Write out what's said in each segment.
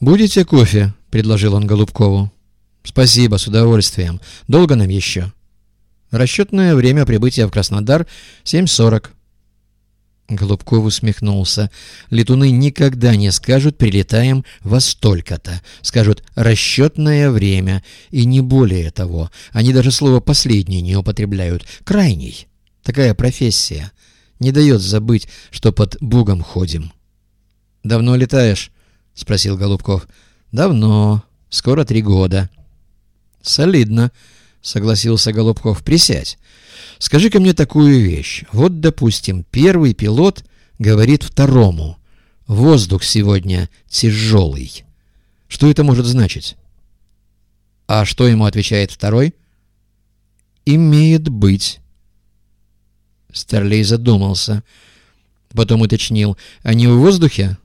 «Будете кофе?» — предложил он Голубкову. «Спасибо, с удовольствием. Долго нам еще?» «Расчетное время прибытия в Краснодар — 7.40». Голубков усмехнулся. «Летуны никогда не скажут «прилетаем во столько-то». Скажут «расчетное время» и не более того. Они даже слово «последний» не употребляют. «Крайний». Такая профессия. Не дает забыть, что под Бугом ходим. «Давно летаешь?» — спросил Голубков. «Давно. Скоро три года». «Солидно», — согласился Голубков. «Присядь. Скажи-ка мне такую вещь. Вот, допустим, первый пилот говорит второму. Воздух сегодня тяжелый. Что это может значить? А что ему отвечает второй? Имеет быть. Старлей задумался. Потом уточнил. Они в воздухе?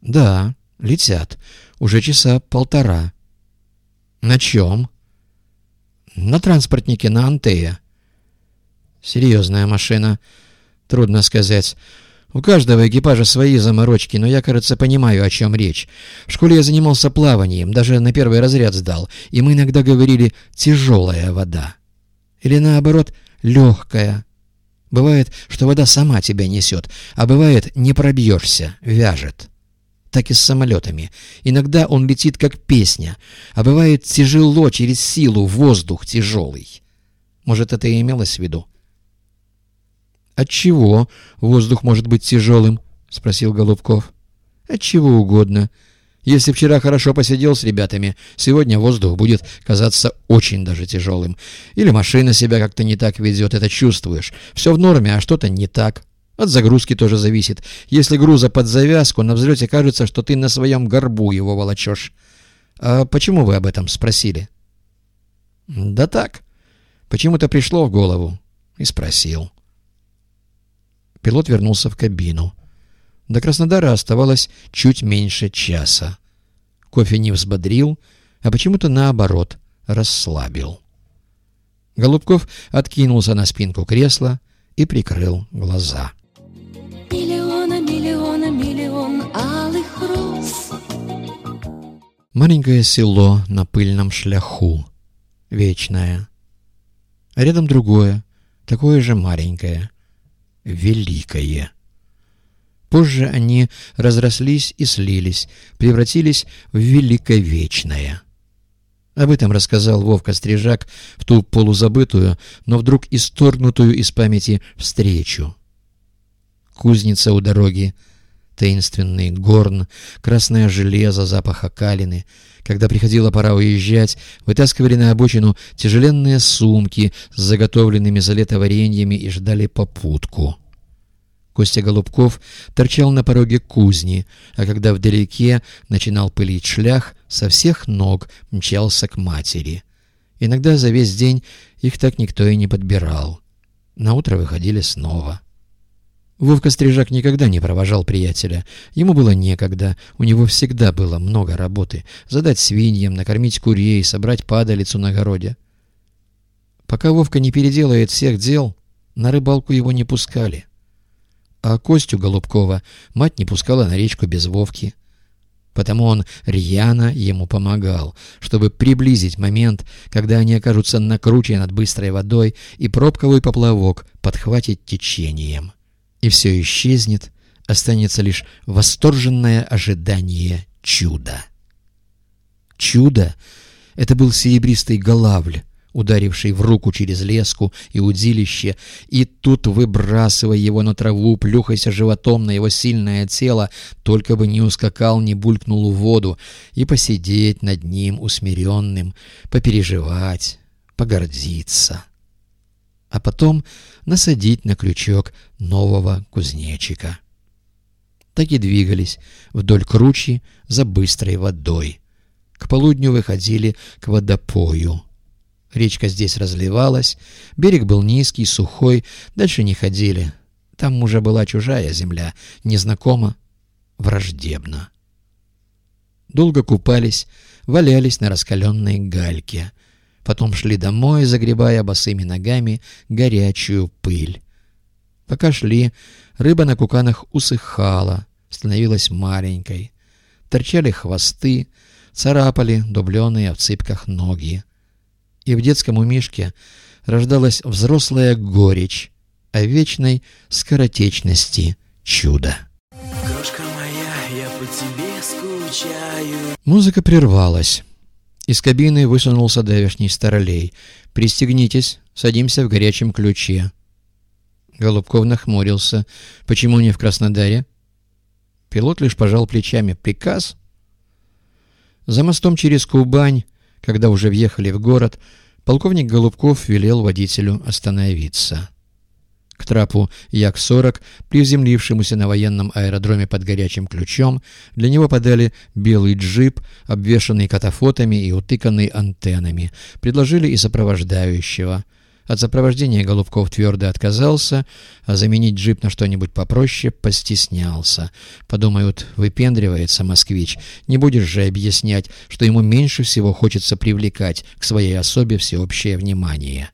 Да, летят. Уже часа полтора. На чем? На транспортнике на Антея. Серьезная машина. Трудно сказать. У каждого экипажа свои заморочки, но я, кажется, понимаю, о чем речь. В школе я занимался плаванием, даже на первый разряд сдал, и мы иногда говорили «тяжелая вода». Или наоборот «легкая». Бывает, что вода сама тебя несет, а бывает «не пробьешься», вяжет. Так и с самолетами. Иногда он летит как песня, а бывает тяжело через силу, воздух тяжелый. Может, это и имелось в виду? «От чего воздух может быть тяжелым?» — спросил Голубков. «От чего угодно. Если вчера хорошо посидел с ребятами, сегодня воздух будет казаться очень даже тяжелым. Или машина себя как-то не так ведет, это чувствуешь. Все в норме, а что-то не так. От загрузки тоже зависит. Если груза под завязку, на взлете кажется, что ты на своем горбу его волочешь. А почему вы об этом спросили?» «Да так. Почему-то пришло в голову. И спросил». Пилот вернулся в кабину. До Краснодара оставалось чуть меньше часа. Кофе не взбодрил, а почему-то наоборот расслабил. Голубков откинулся на спинку кресла и прикрыл глаза. Маленькое село на пыльном шляху. Вечное. А рядом другое, такое же маленькое великое. Позже они разрослись и слились, превратились в великовечное. Об этом рассказал Вовка Стрижак в ту полузабытую, но вдруг исторгнутую из памяти встречу. Кузница у дороги, таинственный горн, красное железо, запах окалины. Когда приходила пора уезжать, вытаскивали на обочину тяжеленные сумки с заготовленными за лето вареньями и ждали попутку. Костя Голубков торчал на пороге кузни, а когда вдалеке начинал пылить шлях, со всех ног мчался к матери. Иногда за весь день их так никто и не подбирал. Наутро выходили снова. Вовка Стрижак никогда не провожал приятеля. Ему было некогда, у него всегда было много работы. Задать свиньям, накормить курей, собрать падалицу на огороде. Пока Вовка не переделает всех дел, на рыбалку его не пускали. А Костю Голубкова мать не пускала на речку без Вовки. Потому он рьяно ему помогал, чтобы приблизить момент, когда они окажутся на круче над быстрой водой и пробковый поплавок подхватить течением и все исчезнет, останется лишь восторженное ожидание чуда. Чудо — это был серебристый голавль, ударивший в руку через леску и удилище, и тут, выбрасывая его на траву, плюхайся животом на его сильное тело, только бы не ускакал, не булькнул в воду, и посидеть над ним усмиренным, попереживать, погордиться а потом насадить на крючок нового кузнечика. Так и двигались вдоль кручи за быстрой водой. К полудню выходили к водопою. Речка здесь разливалась, берег был низкий, сухой, дальше не ходили. Там уже была чужая земля, незнакома, враждебна. Долго купались, валялись на раскаленной гальке — Потом шли домой, загребая босыми ногами горячую пыль. Пока шли, рыба на куканах усыхала, становилась маленькой. торчали хвосты, царапали дубленые в цыпках ноги. И в детском умишке рождалась взрослая горечь о вечной скоротечности чуда. Крошка моя, я по тебе скучаю. Музыка прервалась. Из кабины высунулся давешний старолей. «Пристегнитесь, садимся в горячем ключе». Голубков нахмурился. «Почему не в Краснодаре?» Пилот лишь пожал плечами. «Приказ?» За мостом через Кубань, когда уже въехали в город, полковник Голубков велел водителю остановиться. К трапу Як-40, приземлившемуся на военном аэродроме под горячим ключом, для него подали белый джип, обвешанный катафотами и утыканный антеннами. Предложили и сопровождающего. От сопровождения Голубков твердо отказался, а заменить джип на что-нибудь попроще постеснялся. Подумают, выпендривается москвич. Не будешь же объяснять, что ему меньше всего хочется привлекать к своей особе всеобщее внимание.